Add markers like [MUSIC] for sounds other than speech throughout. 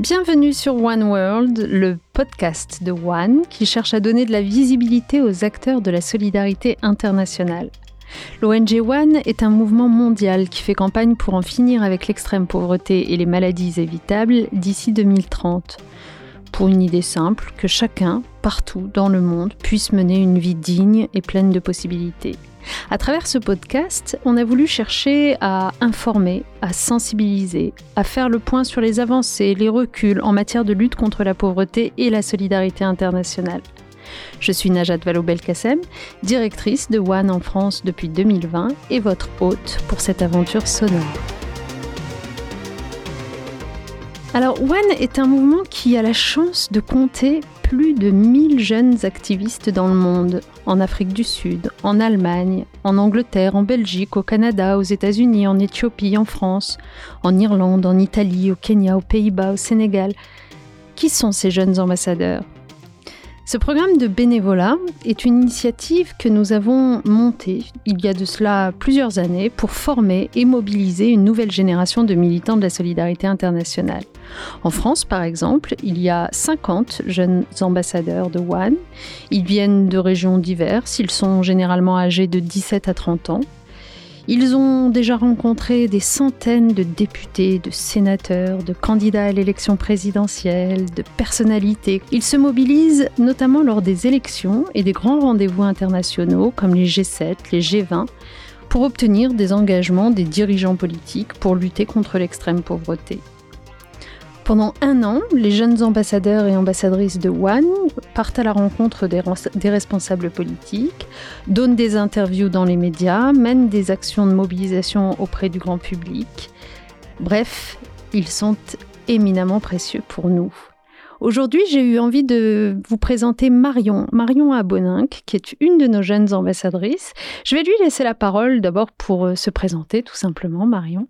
Bienvenue sur One World, le podcast de One qui cherche à donner de la visibilité aux acteurs de la solidarité internationale. L'ONG One est un mouvement mondial qui fait campagne pour en finir avec l'extrême pauvreté et les maladies évitables d'ici 2030. Pour une idée simple, que chacun, partout dans le monde, puisse mener une vie digne et pleine de possibilités. À travers ce podcast, on a voulu chercher à informer, à sensibiliser, à faire le point sur les avancées, les reculs en matière de lutte contre la pauvreté et la solidarité internationale. Je suis Najat Vallaud-Belkacem, directrice de One en France depuis 2020 et votre hôte pour cette aventure sonore. Alors One est un mouvement qui a la chance de compter plus de 1000 jeunes activistes dans le monde, en Afrique du Sud, en Allemagne, en Angleterre, en Belgique, au Canada, aux États-Unis, en Éthiopie, en France, en Irlande, en Italie, au Kenya, aux Pays-Bas, au Sénégal. Qui sont ces jeunes ambassadeurs? Ce programme de bénévolat est une initiative que nous avons montée il y a de cela plusieurs années pour former et mobiliser une nouvelle génération de militants de la solidarité internationale. En France, par exemple, il y a 50 jeunes ambassadeurs de One. Ils viennent de régions diverses, ils sont généralement âgés de 17 à 30 ans. Ils ont déjà rencontré des centaines de députés, de sénateurs, de candidats à l'élection présidentielle, de personnalités. Ils se mobilisent notamment lors des élections et des grands rendez-vous internationaux comme les G7, les G20, pour obtenir des engagements des dirigeants politiques pour lutter contre l'extrême pauvreté. Pendant un an, les jeunes ambassadeurs et ambassadrices de One partent à la rencontre des, responsables politiques, donnent des interviews dans les médias, mènent des actions de mobilisation auprès du grand public. Bref, ils sont éminemment précieux pour nous. Aujourd'hui, j'ai eu envie de vous présenter Marion, Marion Aboninck, qui est une de nos jeunes ambassadrices. Je vais lui laisser la parole d'abord pour euh, se présenter tout simplement, Marion.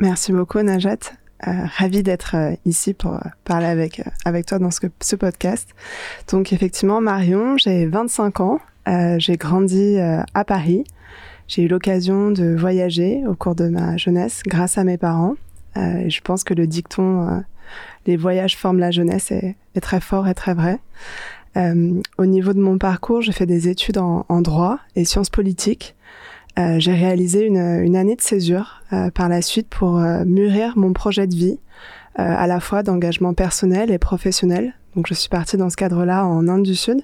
Merci beaucoup, Najat. Euh, ravie d'être euh, ici pour euh, parler avec, avec toi dans ce, ce, podcast. Donc effectivement, Marion, j'ai 25 ans, j'ai grandi à Paris. J'ai eu l'occasion de voyager au cours de ma jeunesse grâce à mes parents. et je pense que le dicton les voyages forment la jeunesse est, est très fort et très vrai. au niveau de mon parcours, j'ai fait des études en, en droit et sciences politiques. Euh, j'ai réalisé une, année de césure euh, par la suite pour euh, mûrir mon projet de vie, à la fois d'engagement personnel et professionnel. Donc je suis partie dans ce cadre-là en Inde du Sud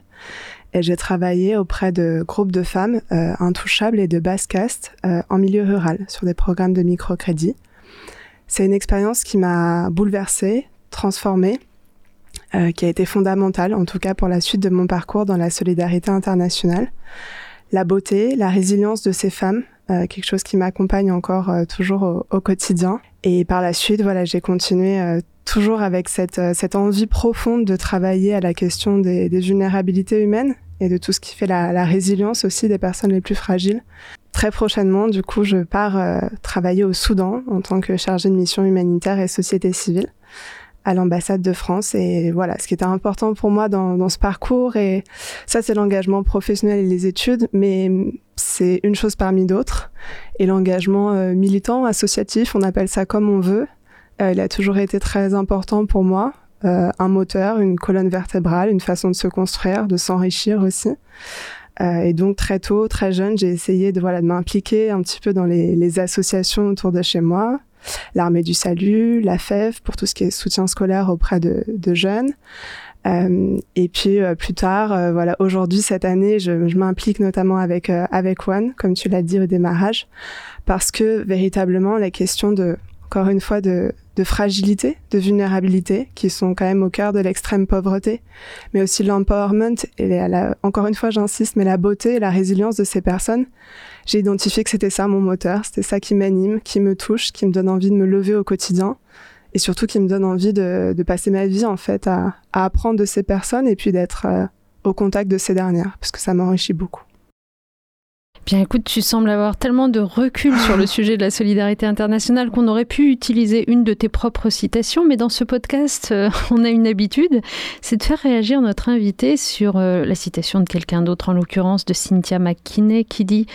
et j'ai travaillé auprès de groupes de femmes intouchables et de basse caste en milieu rural sur des programmes de microcrédit. C'est une expérience qui m'a bouleversée, transformée, qui a été fondamentale en tout cas pour la suite de mon parcours dans la solidarité internationale la beauté, la résilience de ces femmes, euh, quelque chose qui m'accompagne encore euh, toujours au, quotidien. Et par la suite, voilà, j'ai continué euh, toujours avec cette, cette envie profonde de travailler à la question des, vulnérabilités humaines et de tout ce qui fait la, la, résilience aussi des personnes les plus fragiles. Très prochainement, du coup, je pars travailler au Soudan en tant que chargée de mission humanitaire et société civile à l'ambassade de France. Et voilà, ce qui était important pour moi dans, dans ce parcours, et ça c'est l'engagement professionnel et les études, mais c'est une chose parmi d'autres. Et l'engagement euh, militant, associatif, on appelle ça comme on veut, euh, il a toujours été très important pour moi. Euh, un moteur, une colonne vertébrale, une façon de se construire, de s'enrichir aussi. et donc très tôt, très jeune, j'ai essayé de voilà de m'impliquer un petit peu dans les, les associations autour de chez moi, l'armée du salut, la FEV pour tout ce qui est soutien scolaire auprès de, jeunes. Euh, et puis euh, plus tard, euh, voilà, aujourd'hui cette année, je, m'implique notamment avec avec One, comme tu l'as dit au démarrage, parce que véritablement la question de encore une fois de, de fragilité, de vulnérabilité, qui sont quand même au cœur de l'extrême pauvreté, mais aussi l'empowerment et la, encore une fois j'insiste, mais la beauté et la résilience de ces personnes j'ai identifié que c'était ça mon moteur, c'était ça qui m'anime, qui me touche, qui me donne envie de me lever au quotidien et surtout qui me donne envie de, passer ma vie en fait à, apprendre de ces personnes et puis d'être euh, au contact de ces dernières parce que ça m'enrichit beaucoup. Bien écoute, tu sembles avoir tellement de recul sur le [LAUGHS] sujet de la solidarité internationale qu'on aurait pu utiliser une de tes propres citations, mais dans ce podcast, euh, on a une habitude, c'est de faire réagir notre invité sur euh, la citation de quelqu'un d'autre, en l'occurrence de Cynthia McKinney, qui dit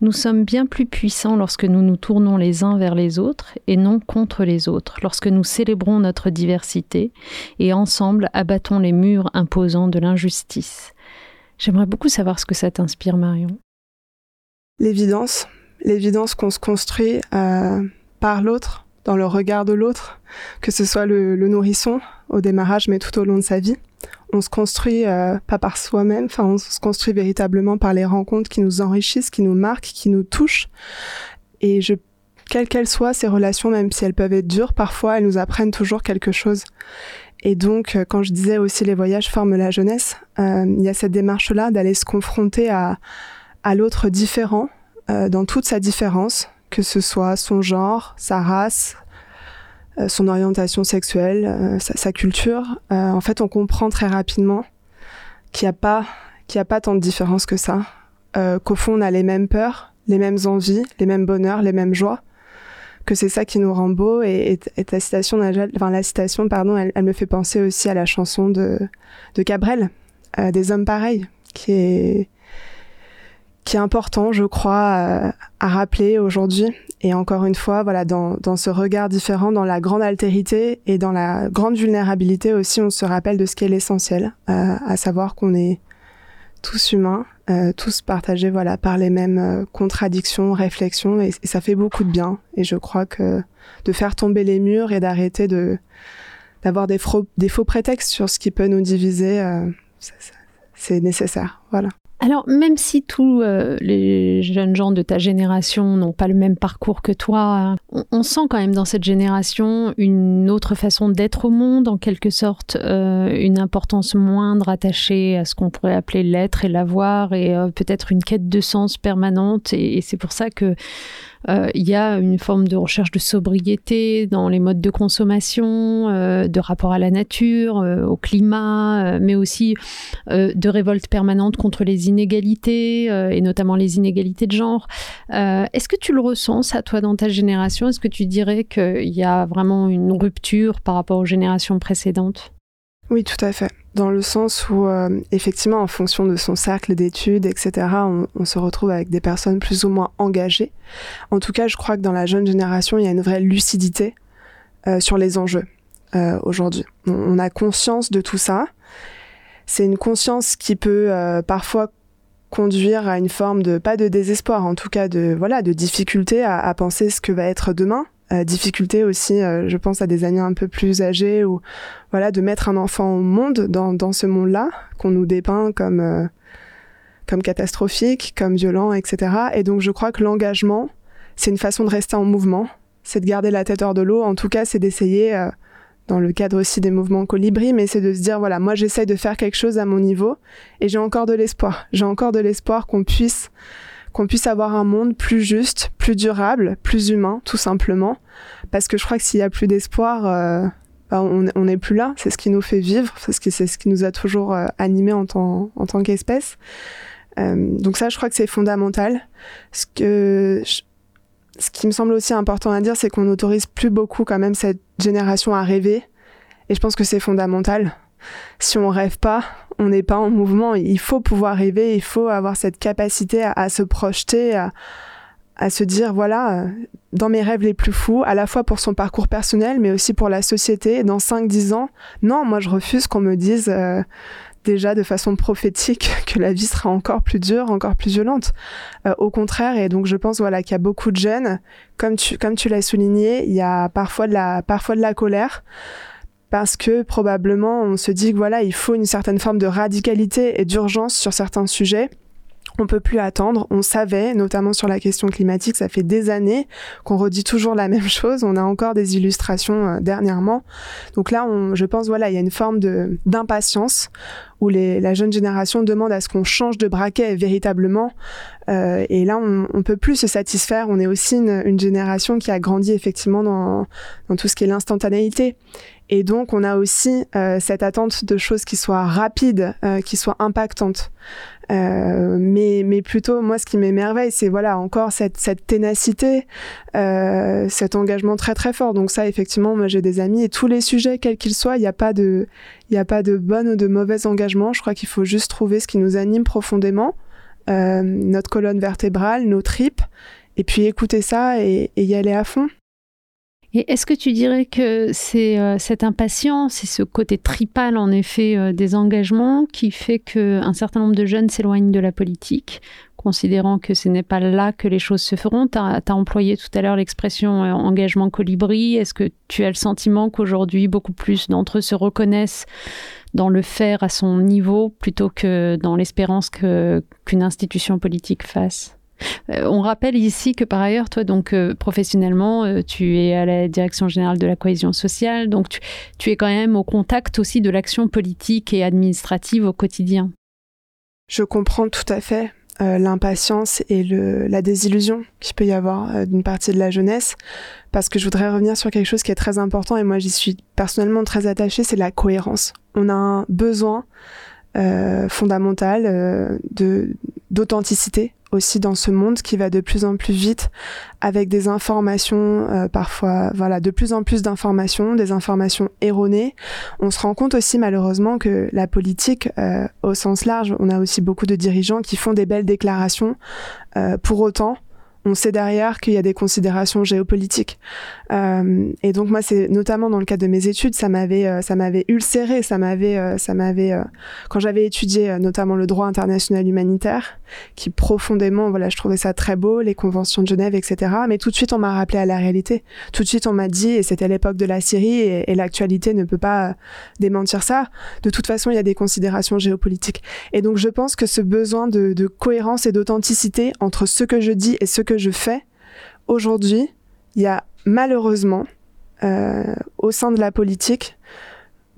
Nous sommes bien plus puissants lorsque nous nous tournons les uns vers les autres et non contre les autres, lorsque nous célébrons notre diversité et ensemble abattons les murs imposants de l'injustice. J'aimerais beaucoup savoir ce que ça t'inspire, Marion l'évidence, l'évidence qu'on se construit euh, par l'autre, dans le regard de l'autre, que ce soit le, nourrisson au démarrage, mais tout au long de sa vie. On se construit euh, pas par soi-même, enfin on se construit véritablement par les rencontres qui nous enrichissent, qui nous marquent, qui nous touchent. Et je, quelles qu'elles soient ces relations, même si elles peuvent être dures, parfois elles nous apprennent toujours quelque chose. Et donc, euh, quand je disais aussi les voyages forment la jeunesse, il y a cette démarche-là d'aller se confronter à, à l'autre différent euh, dans toute sa différence, que ce soit son genre, sa race, euh, son orientation sexuelle, euh, sa, culture. en fait, on comprend très rapidement qu'il n'y a pas qu'il a pas tant de différence que ça, qu'au fond on a les mêmes peurs, les mêmes envies, les mêmes bonheurs, les mêmes joies, que c'est ça qui nous rend beau. Et, ta citation, enfin la citation, pardon, elle, elle, me fait penser aussi à la chanson de de Cabrel, des hommes pareils, qui est qui est important, je crois, euh, à rappeler aujourd'hui. Et encore une fois, voilà, dans, dans ce regard différent, dans la grande altérité et dans la grande vulnérabilité aussi, on se rappelle de ce qui est l'essentiel, euh, à savoir qu'on est tous humains, euh, tous partagés, voilà, par les mêmes contradictions, réflexions, et, ça fait beaucoup de bien. Et je crois que de faire tomber les murs et d'arrêter de d'avoir des, des, faux prétextes sur ce qui peut nous diviser, c'est nécessaire. Voilà. Alors, même si tous euh, les jeunes gens de ta génération n'ont pas le même parcours que toi, on, sent quand même dans cette génération une autre façon d'être au monde, en quelque sorte, euh, une importance moindre attachée à ce qu'on pourrait appeler l'être et l'avoir, et euh, peut-être une quête de sens permanente. et c'est pour ça que il y a une forme de recherche de sobriété dans les modes de consommation, euh, de rapport à la nature, euh, au climat, mais aussi de révolte permanente contre les inégalités, et notamment les inégalités de genre. Est-ce que tu le ressens, ça, toi, dans ta génération? Est-ce que tu dirais qu'il y a vraiment une rupture par rapport aux générations précédentes? Oui, tout à fait. Dans le sens où, euh, effectivement, en fonction de son cercle d'études, etc., on, se retrouve avec des personnes plus ou moins engagées. En tout cas, je crois que dans la jeune génération, il y a une vraie lucidité euh, sur les enjeux euh, aujourd'hui. On, a conscience de tout ça. C'est une conscience qui peut parfois conduire à une forme de pas de désespoir, en tout cas de voilà de difficulté à, à penser ce que va être demain, euh, difficulté aussi, euh, je pense à des années un peu plus âgées, ou voilà, de mettre un enfant au monde dans, ce monde-là, qu'on nous dépeint comme, euh, comme catastrophique, comme violent, etc. Et donc je crois que l'engagement, c'est une façon de rester en mouvement, c'est de garder la tête hors de l'eau. En tout cas, c'est d'essayer, dans le cadre aussi des mouvements colibri, mais c'est de se dire, voilà, moi j'essaye de faire quelque chose à mon niveau, et j'ai encore de l'espoir. J'ai encore de l'espoir qu'on puisse qu'on puisse avoir un monde plus juste, plus durable, plus humain, tout simplement. Parce que je crois que s'il y a plus d'espoir, euh, bah, on n'est plus là. C'est ce qui nous fait vivre, c'est ce qui, nous a toujours euh, animés en tant, qu'espèce. Euh, donc ça, je crois que c'est fondamental. Ce ce qui me semble aussi important à dire, c'est qu'on n'autorise plus beaucoup quand même cette génération à rêver. Et je pense que c'est fondamental si on rêve pas, on n'est pas en mouvement. Il faut pouvoir rêver, il faut avoir cette capacité à, se projeter, à, se dire voilà, euh, dans mes rêves les plus fous, à la fois pour son parcours personnel, mais aussi pour la société, dans 5-10 ans, non, moi je refuse qu'on me dise euh, déjà de façon prophétique [LAUGHS] que la vie sera encore plus dure, encore plus violente. Euh, au contraire, et donc je pense voilà qu'il y a beaucoup de jeunes, comme tu, comme tu l'as souligné, il y a parfois de la, parfois de la colère parce que probablement on se dit que voilà, il faut une certaine forme de radicalité et d'urgence sur certains sujets. On peut plus attendre. On savait, notamment sur la question climatique, ça fait des années qu'on redit toujours la [LAUGHS] même chose. On a encore des illustrations euh, dernièrement. Donc là, je pense, voilà, il y a une forme d'impatience où la jeune génération demande à ce qu'on change de braquet véritablement. Euh, et là, on, on peut plus se satisfaire. On est aussi une, génération qui a grandi effectivement dans tout ce qui est l'instantanéité. Et donc, on a aussi euh, cette attente de choses qui soient rapides, euh, qui soient impactantes. Euh, mais, mais plutôt, moi, ce qui m'émerveille, c'est voilà encore cette, cette ténacité, euh, cet engagement très très fort. Donc ça, effectivement, moi, j'ai des amis et tous les sujets, quels qu'ils soient, il n'y a pas de, il a pas de bon ou de mauvais engagement. Je crois qu'il faut juste trouver ce qui nous anime profondément, euh, notre colonne vertébrale, nos tripes, et puis écouter ça et, et y aller à fond. Et est-ce que tu dirais que c'est euh, cette impatience, c'est ce côté tripal en effet euh, des engagements qui fait qu'un certain nombre de jeunes s'éloignent de la politique, considérant que ce n'est pas là que les choses se feront? Tu as, employé tout à l'heure l'expression euh, engagement colibri. Est-ce que tu as le sentiment qu'aujourd'hui beaucoup plus d'entre eux se reconnaissent dans le faire à son niveau plutôt que dans l'espérance qu'une institution politique fasse? Euh, on rappelle ici que par ailleurs, toi, donc euh, professionnellement, euh, tu es à la direction générale de la cohésion sociale, donc tu, es quand même au contact aussi de l'action politique et administrative au quotidien. Je comprends tout à fait l'impatience et la désillusion qu'il peut y avoir d'une partie de la jeunesse, parce que je voudrais revenir sur quelque chose qui est très important et moi j'y suis personnellement très attachée, c'est la cohérence. On a un besoin fondamental de d'authenticité aussi dans ce monde qui va de plus en plus vite avec des informations euh, parfois voilà de plus en plus d'informations des informations erronées. On se rend compte aussi malheureusement que la politique euh, au sens large on a aussi beaucoup de dirigeants qui font des belles déclarations euh, pour autant on sait derrière qu'il y a des considérations géopolitiques. Euh, et donc moi, c'est notamment dans le cadre de mes études, ça m'avait, euh, ça m'avait ulcéré, ça m'avait, euh, ça m'avait, quand j'avais étudié notamment le droit international humanitaire, qui profondément, voilà, je trouvais ça très beau, les conventions de Genève, etc. Mais tout de suite, on m'a rappelé à la réalité. Tout de suite, on m'a dit, et c'était l'époque de la Syrie, et, et l'actualité ne peut pas démentir ça. De toute façon, il y a des considérations géopolitiques. Et donc, je pense que ce besoin de, de cohérence et d'authenticité entre ce que je dis et ce que je fais, aujourd'hui, il y a malheureusement, euh, au sein de la politique,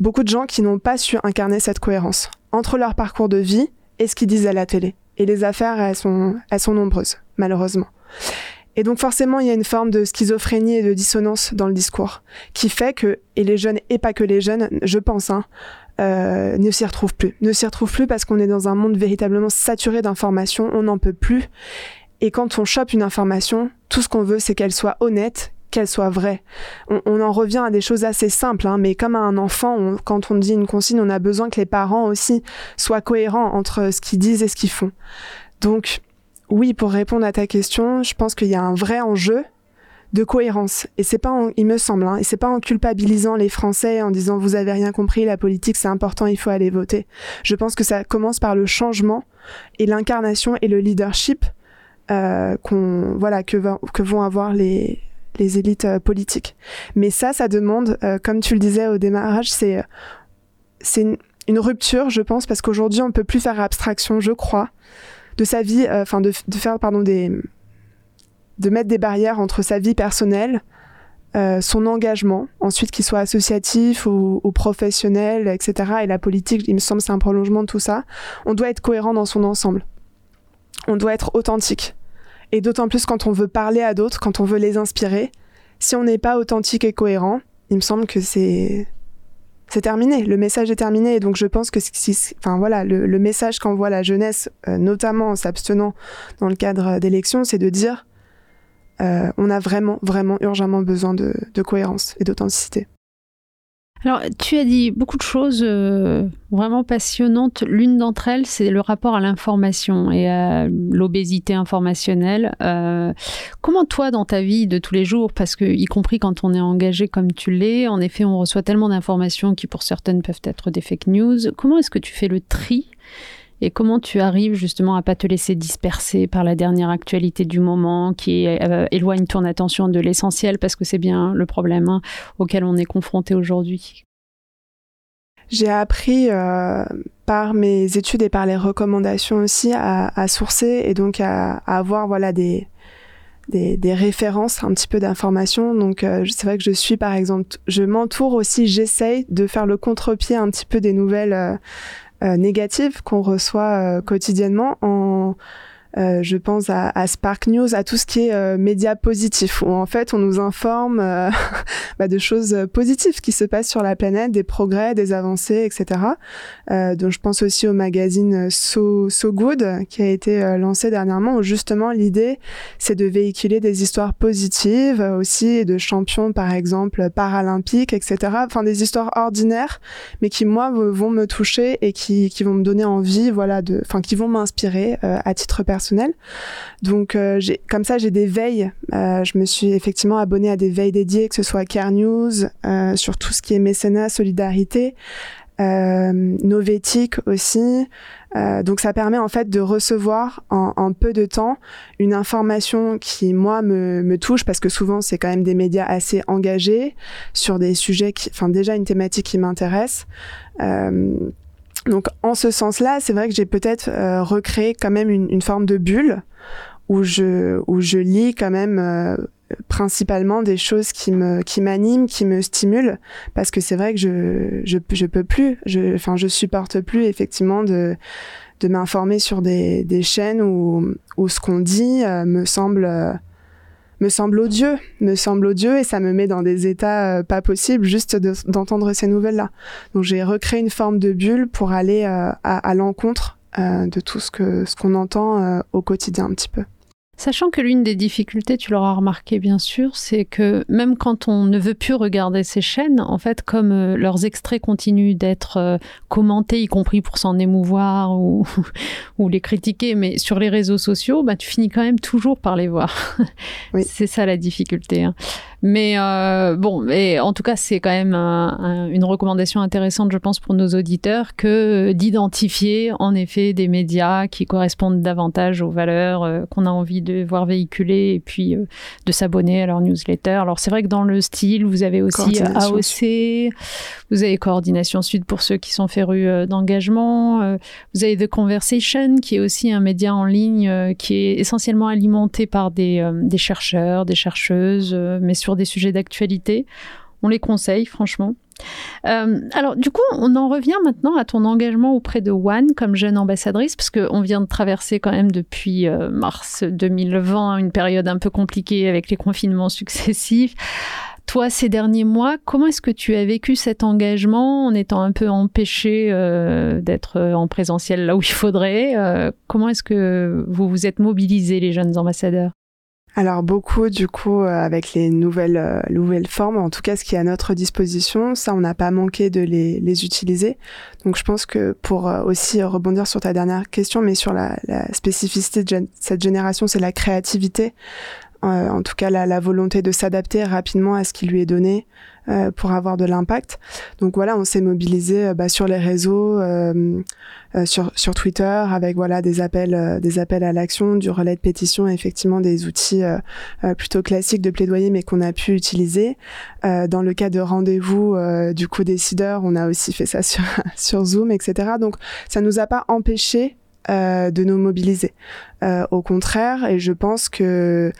beaucoup de gens qui n'ont pas su incarner cette cohérence entre leur parcours de vie et ce qu'ils disent à la télé. Et les affaires, elles sont, elles sont nombreuses, malheureusement. Et donc forcément, il y a une forme de schizophrénie et de dissonance dans le discours, qui fait que, et les jeunes, et pas que les jeunes, je pense, hein, euh, ne s'y retrouvent plus. Ne s'y retrouvent plus parce qu'on est dans un monde véritablement saturé d'informations, on n'en peut plus. Et quand on chope une information, tout ce qu'on veut, c'est qu'elle soit honnête, qu'elle soit vraie. On, en revient à des choses assez simples, hein, mais comme à un enfant, quand on dit une consigne, on a besoin que les parents aussi soient cohérents entre ce qu'ils disent et ce qu'ils font. Donc, oui, pour répondre à ta question, je pense qu'il y a un vrai enjeu de cohérence. Et c'est pas, il me semble, hein, et c'est pas en culpabilisant les Français en disant vous avez rien compris, la politique c'est important, il faut aller voter. Je pense que ça commence par le changement et l'incarnation et le leadership qu'on voilà que, que vont avoir les les élites euh, politiques. Mais ça, ça demande, euh, comme tu le disais au démarrage, c'est c'est une, rupture, je pense, parce qu'aujourd'hui on peut plus faire abstraction, je crois, de sa vie, enfin de, de, faire pardon des de mettre des barrières entre sa vie personnelle, son engagement, ensuite qu'il soit associatif ou, ou, professionnel, etc. Et la politique, il me semble, c'est un prolongement de tout ça. On doit être cohérent dans son ensemble on doit être authentique. Et d'autant plus quand on veut parler à d'autres, quand on veut les inspirer. Si on n'est pas authentique et cohérent, il me semble que c'est terminé, le message est terminé. Et donc je pense que le, message qu'envoie la jeunesse, euh, notamment en s'abstenant dans le cadre d'élections, c'est de dire euh, on a vraiment, vraiment, urgemment besoin de cohérence et d'authenticité. Alors, tu as dit beaucoup de choses euh, vraiment passionnantes. L'une d'entre elles, c'est le rapport à l'information et à l'obésité informationnelle. Euh, comment toi, dans ta vie de tous les jours, parce que y compris quand on est engagé comme tu l'es, en effet, on reçoit tellement d'informations qui pour certaines peuvent être des fake news. Comment est-ce que tu fais le tri et comment tu arrives justement à pas te laisser disperser par la dernière actualité du moment qui euh, éloigne ton attention de l'essentiel parce que c'est bien le problème hein, auquel on est confronté aujourd'hui? J'ai appris euh, par mes études et par les recommandations aussi à, sourcer et donc à, avoir voilà des, références, un petit peu d'informations. Donc euh, c'est vrai que je suis par exemple, je m'entoure aussi, j'essaye de faire le contre-pied un petit peu des nouvelles négatives qu'on reçoit euh, quotidiennement en Euh, je pense à, à, Spark News, à tout ce qui est euh, média positif, où en fait on nous informe euh, [LAUGHS] bah, de choses positives qui se passent sur la planète, des progrès, des avancées, etc. Euh, donc je pense aussi au magazine So, so Good qui a été lancé dernièrement, où justement l'idée c'est de véhiculer des histoires positives aussi, de champions par exemple paralympiques, etc. Enfin des histoires ordinaires, mais qui moi vont me toucher et qui, qui vont me donner envie, voilà, enfin qui vont m'inspirer à titre personnel donc, euh, comme ça, j'ai des veilles. Euh, je me suis effectivement abonnée à des veilles dédiées, que ce soit Care News, euh, sur tout ce qui est mécénat, solidarité, Novétique aussi. donc, ça permet en fait de recevoir en, peu de temps une information qui, moi, me, me touche parce que souvent, c'est quand même des médias assez engagés sur des sujets qui, enfin, déjà une thématique qui m'intéresse. Donc en ce sens-là, c'est vrai que j'ai peut-être euh, recréé quand même une, une, forme de bulle où je où je lis quand même euh, principalement des choses qui me qui m'animent, qui me stimulent. Parce que c'est vrai que je je je peux plus, je enfin je supporte plus effectivement de de m'informer sur des des chaînes où où ce qu'on dit euh, me semble me semble odieux, me semble odieux et ça me met dans des états euh, pas possibles juste d'entendre ces nouvelles-là. Donc j'ai recréé une forme de bulle pour aller euh, à, l'encontre euh, de tout ce ce qu'on entend au quotidien un petit peu. Sachant que l'une des difficultés, tu l'auras remarqué bien sûr, c'est que même quand on ne veut plus regarder ces chaînes, en fait, comme euh, leurs extraits continuent d'être euh, commentés, y compris pour s'en émouvoir ou, [LAUGHS] ou les critiquer, mais sur les réseaux sociaux, bah, tu finis quand même toujours par les voir. Oui. [LAUGHS] c'est ça la difficulté. Hein. Mais euh, bon, mais en tout cas, c'est quand même un, un, une recommandation intéressante, je pense, pour nos auditeurs, que d'identifier en effet des médias qui correspondent davantage aux valeurs euh, qu'on a envie de voir véhiculer et puis euh, de s'abonner à leur newsletter. Alors c'est vrai que dans le style, vous avez aussi AOC, vous avez Coordination Sud pour ceux qui sont férus euh, d'engagement, euh, vous avez The Conversation qui est aussi un média en ligne euh, qui est essentiellement alimenté par des, des chercheurs, des chercheuses, mais sur des sujets d'actualité. On les conseille, franchement. Euh, alors, du coup, on en revient maintenant à ton engagement auprès de One comme jeune ambassadrice, parce qu'on vient de traverser quand même depuis euh, mars 2020 une période un peu compliquée avec les confinements [LAUGHS] successifs. Toi, ces derniers mois, comment est-ce que tu as vécu cet engagement en étant un peu empêché euh, d'être en présentiel là où il faudrait Comment est-ce que vous vous êtes mobilisés, les jeunes ambassadeurs? Alors beaucoup du coup euh, avec les nouvelles euh, nouvelles formes, en tout cas ce qui est à notre disposition, ça on n'a pas manqué de les, les, utiliser. Donc je pense que pour euh, aussi rebondir sur ta dernière question, mais sur la, la spécificité de cette génération, c'est la créativité. Euh, en tout cas la, la volonté de s'adapter rapidement à ce qui lui est donné euh, pour avoir de l'impact. Donc voilà, on s'est mobilisé euh, bah, sur les réseaux, sur, sur Twitter, avec voilà des appels, des appels à l'action, du relais de pétition, effectivement des outils plutôt classiques de plaidoyer, mais qu'on a pu utiliser. dans le cas de rendez-vous du coup décideur, on a aussi fait ça [LAUGHS] sur, sur Zoom, etc. Donc ça nous a pas empêché de nous mobiliser. au contraire, et je pense que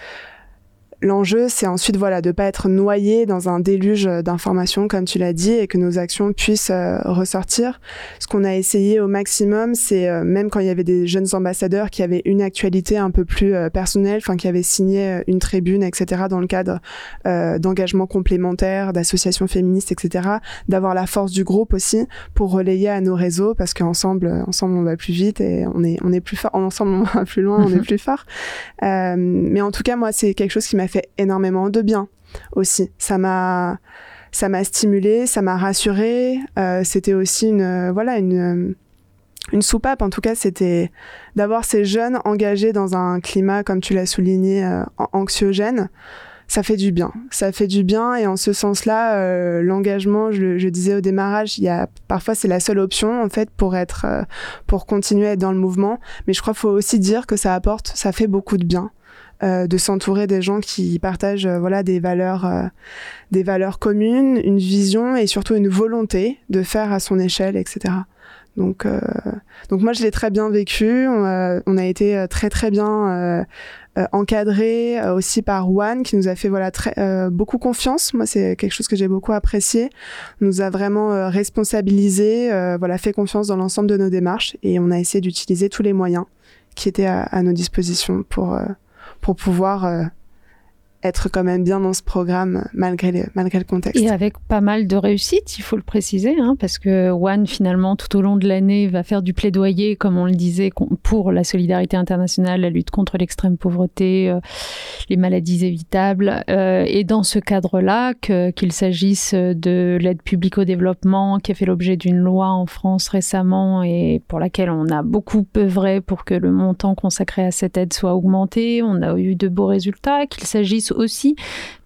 L'enjeu, c'est ensuite voilà de pas être noyé dans un déluge d'informations, comme tu l'as dit, et que nos actions puissent euh, ressortir. Ce qu'on a essayé au maximum, c'est euh, même quand il y avait des jeunes ambassadeurs qui avaient une actualité un peu plus euh, personnelle, enfin qui avaient signé une tribune, etc., dans le cadre d'engagements complémentaires, d'associations féministes, etc., d'avoir la force du groupe aussi pour relayer à nos réseaux, parce qu'ensemble, ensemble, on va plus vite et on est on est plus fort. Ensemble, [LAUGHS] on va plus loin, on est [LAUGHS] plus fort. mais en tout cas, moi, c'est quelque chose qui m'a fait énormément de bien aussi. Ça m'a ça m'a stimulé, ça m'a rassuré. Euh, c'était aussi une voilà une une soupape. En tout cas, c'était d'avoir ces jeunes engagés dans un climat, comme tu l'as souligné, euh, anxiogène. Ça fait du bien. Ça fait du bien. Et en ce sens-là, euh, l'engagement, je, disais au démarrage, il y a parfois c'est la seule option en fait pour être, pour continuer à être dans le mouvement. Mais je crois qu'il faut aussi dire que ça apporte, ça fait beaucoup de bien. Euh, de s'entourer des gens qui partagent euh, voilà des valeurs euh, des valeurs communes, une vision et surtout une volonté de faire à son échelle, etc. Donc donc moi je l'ai très bien vécu. On a, on a été très très bien encadré aussi par Juan qui nous a fait voilà très beaucoup confiance. Moi c'est quelque chose que j'ai beaucoup apprécié. Nous a vraiment responsabilisé, voilà fait confiance dans l'ensemble de nos démarches et on a essayé d'utiliser tous les moyens qui étaient à, nos dispositions pour, pour pouvoir être quand même bien dans ce programme malgré, malgré le contexte. Et avec pas mal de réussite, il faut le préciser, hein, parce que One, finalement, tout au long de l'année, va faire du plaidoyer, comme on le disait, pour la solidarité internationale, la lutte contre l'extrême pauvreté, euh, les maladies évitables. Euh, et dans ce cadre-là, qu'il s'agisse de l'aide publique au développement, qui a fait l'objet d'une loi en France récemment et pour laquelle on a beaucoup œuvré pour que le montant consacré à cette aide soit augmenté, on a eu de beaux résultats, qu'il s'agisse aussi,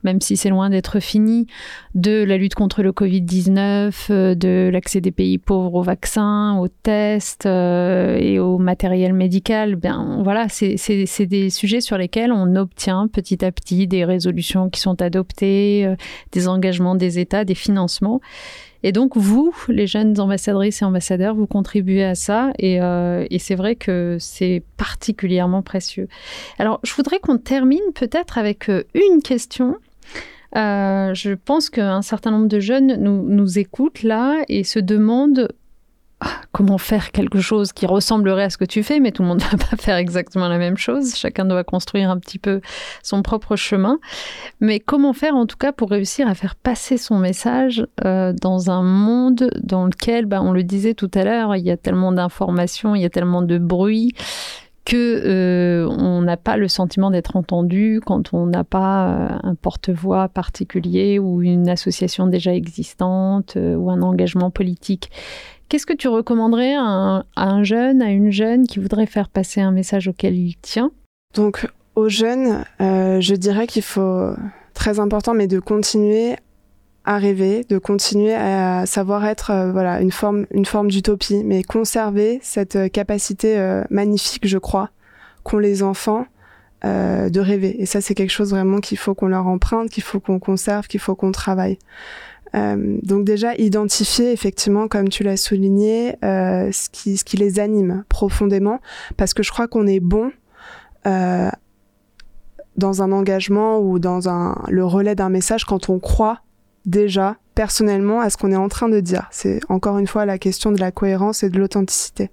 même si c'est loin d'être fini, de la lutte contre le Covid-19, euh, de l'accès des pays pauvres aux vaccins, aux tests euh, et au matériel médical. Bien, voilà, c'est des sujets sur lesquels on obtient petit à petit des résolutions qui sont adoptées, euh, des engagements des États, des financements. Et donc, vous, les jeunes ambassadrices et ambassadeurs, vous contribuez à ça. Et, c'est vrai que c'est particulièrement précieux. Alors, je voudrais qu'on termine peut-être avec une question. Euh, je pense qu'un certain nombre de jeunes nous, nous écoutent là et se demandent comment faire quelque chose qui ressemblerait à ce que tu fais, mais tout le monde ne [LAUGHS] va pas faire exactement la même chose. Chacun doit construire un petit peu son propre chemin. Mais comment faire en tout cas pour réussir à faire passer son message euh, dans un monde dans lequel, bah, on le disait tout à l'heure, il y a tellement d'informations, il y a tellement de bruit que euh, on n'a pas le sentiment d'être entendu quand on n'a pas euh, un porte-voix particulier ou une association déjà existante ou un engagement politique. Qu'est-ce que tu recommanderais à un, jeune, à une jeune qui voudrait faire passer un message auquel il tient? Donc, aux jeunes, euh, je dirais qu'il faut, très important, mais de continuer à rêver, de continuer à savoir être euh, voilà une forme une forme d'utopie, mais conserver cette euh, capacité magnifique, je crois, qu'ont les enfants de rêver. Et ça, c'est quelque chose vraiment qu'il faut qu'on leur emprunte, qu'il faut qu'on conserve, qu'il faut qu'on travaille. Euh, donc déjà identifier effectivement, comme tu l'as souligné, euh, ce, qui, ce qui les anime profondément, parce que je crois qu'on est bon euh, dans un engagement ou dans un, le relais d'un message quand on croit déjà personnellement à ce qu'on est en train de dire. C'est encore une fois la question de la cohérence et de l'authenticité.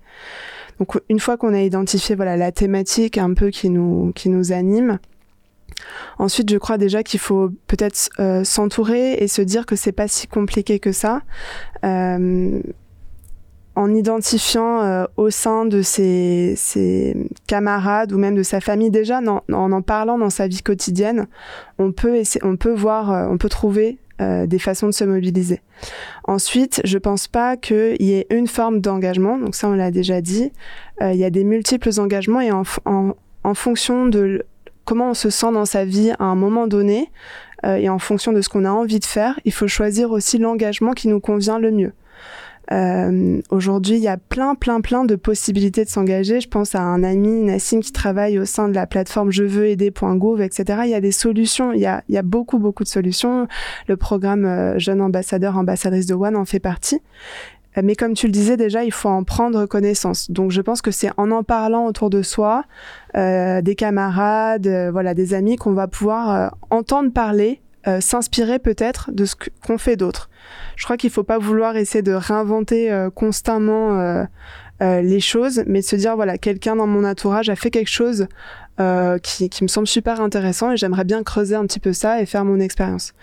Donc une fois qu'on a identifié voilà la thématique un peu qui nous qui nous anime, Ensuite, je crois déjà qu'il faut peut-être euh, s'entourer et se dire que c'est pas si compliqué que ça. Euh, en identifiant euh, au sein de ses, camarades ou même de sa famille déjà, en en parlant dans sa vie quotidienne, on peut, on peut voir, on peut trouver des façons de se mobiliser. Ensuite, je pense pas qu'il y ait une forme d'engagement, donc ça on l'a déjà dit. il y a des multiples engagements et en, en fonction de comment on se sent dans sa vie à un moment donné euh, et en fonction de ce qu'on a envie de faire, il faut choisir aussi l'engagement qui nous convient le mieux. Euh, Aujourd'hui, il y a plein, plein, plein de possibilités de s'engager. Je pense à un ami, Nassim, qui travaille au sein de la plateforme je veux aider.gouv, etc. Il y a des solutions, il y a, il y a beaucoup, beaucoup de solutions. Le programme euh, Jeune Ambassadeur, Ambassadrice de One en fait partie. Euh, mais comme tu le disais déjà, il faut en prendre connaissance. Donc je pense que c'est en en parlant autour de soi, euh, des camarades, euh, voilà, des amis, qu'on va pouvoir entendre parler, s'inspirer peut-être de ce qu'ont fait d'autres. Je crois qu'il faut pas vouloir essayer de réinventer constamment les choses, mais de se dire voilà, quelqu'un dans mon entourage a fait quelque chose euh, qui, qui, me semble super intéressant et j'aimerais bien creuser un petit peu ça et faire mon expérience.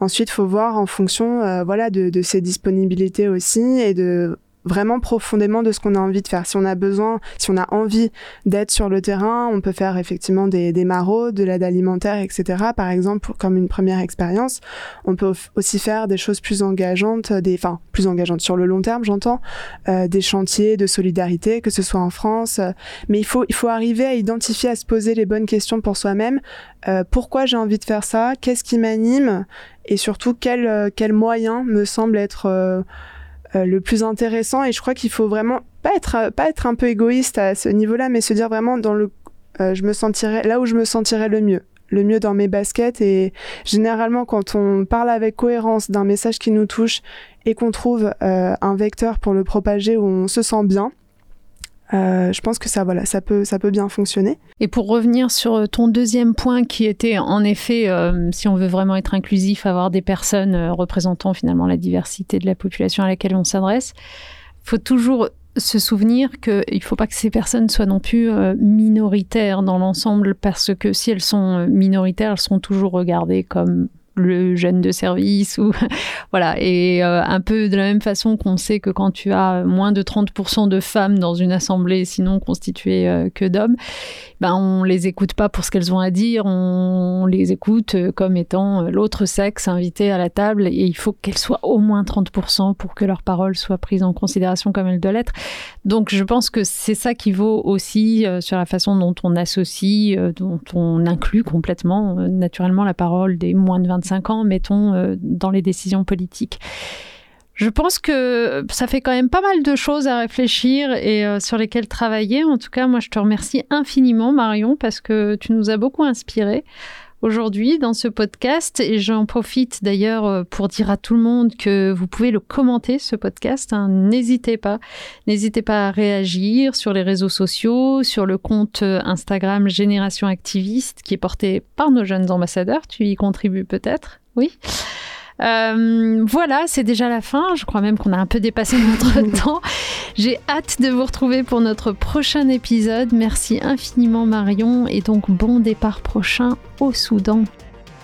Ensuite, faut voir en fonction, euh, voilà, de, de ses disponibilités aussi et de vraiment profondément de ce qu'on a envie de faire. Si on a besoin, si on a envie d'être sur le terrain, on peut faire effectivement des, des de l'aide alimentaire, etc. Par exemple, comme une première expérience. On peut aussi faire des choses plus engageantes, des, enfin plus engageantes sur le long terme, j'entends, euh, des chantiers de solidarité, que ce soit en France. mais il faut, il faut arriver à identifier, à se poser les bonnes questions pour soi-même. Euh, pourquoi j'ai envie de faire ça? Qu'est-ce qui m'anime? Et surtout, quel, euh, quel moyen me semble être euh, euh, le plus intéressant. Et je crois qu'il faut vraiment pas être pas être un peu égoïste à ce niveau-là mais se dire vraiment dans le euh, je me sentirais là où je me sentirais le mieux le mieux dans mes baskets. Et généralement quand on parle avec cohérence d'un message qui nous touche et qu'on trouve euh, un vecteur pour le propager où on se sent bien euh, je pense que ça, voilà, ça peut, ça peut bien fonctionner. Et pour revenir sur ton deuxième point, qui était en effet, euh, si on veut vraiment être inclusif, avoir des personnes euh, représentant finalement la diversité de la population à laquelle on s'adresse, faut toujours se souvenir qu'il ne faut pas que ces personnes soient non plus euh, minoritaires dans l'ensemble, parce que si elles sont minoritaires, elles seront toujours regardées comme le jeune de service ou [LAUGHS] voilà. Et euh, un peu de la même façon qu'on sait que quand tu as moins de 30% de femmes dans une assemblée sinon constituée euh, que d'hommes ben on les écoute pas pour ce qu'elles ont à dire. On les écoute euh, comme étant l'autre sexe invité à la table et il faut qu'elles soient au moins 30% pour que leurs paroles soient prises en considération comme elles doivent l'être. Donc je pense que c'est ça qui vaut aussi sur la façon dont on associe dont on inclut complètement naturellement la parole des moins de 25 ans, mettons, euh, dans les décisions politiques. Je pense que ça fait quand même pas mal de choses à réfléchir et euh, sur lesquelles travailler. En tout cas, moi, je te remercie infiniment, Marion, parce que tu nous as beaucoup inspiré aujourd'hui dans ce podcast et j'en profite d'ailleurs euh, pour dire à tout le monde que vous pouvez le commenter ce podcast. Hein. N'hésitez pas, n'hésitez pas à réagir sur les réseaux sociaux, sur le compte Instagram Génération Activiste qui est porté par nos jeunes ambassadeurs. Tu y contribues peut-être, oui. Euh, voilà, c'est déjà la fin. Je crois même qu'on a un peu dépassé [LAUGHS] notre temps. J'ai hâte de vous retrouver pour notre prochain épisode. Merci infiniment Marion et donc bon départ prochain au Soudan.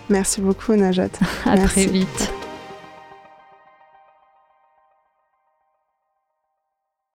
Merci beaucoup Najat. à très vite.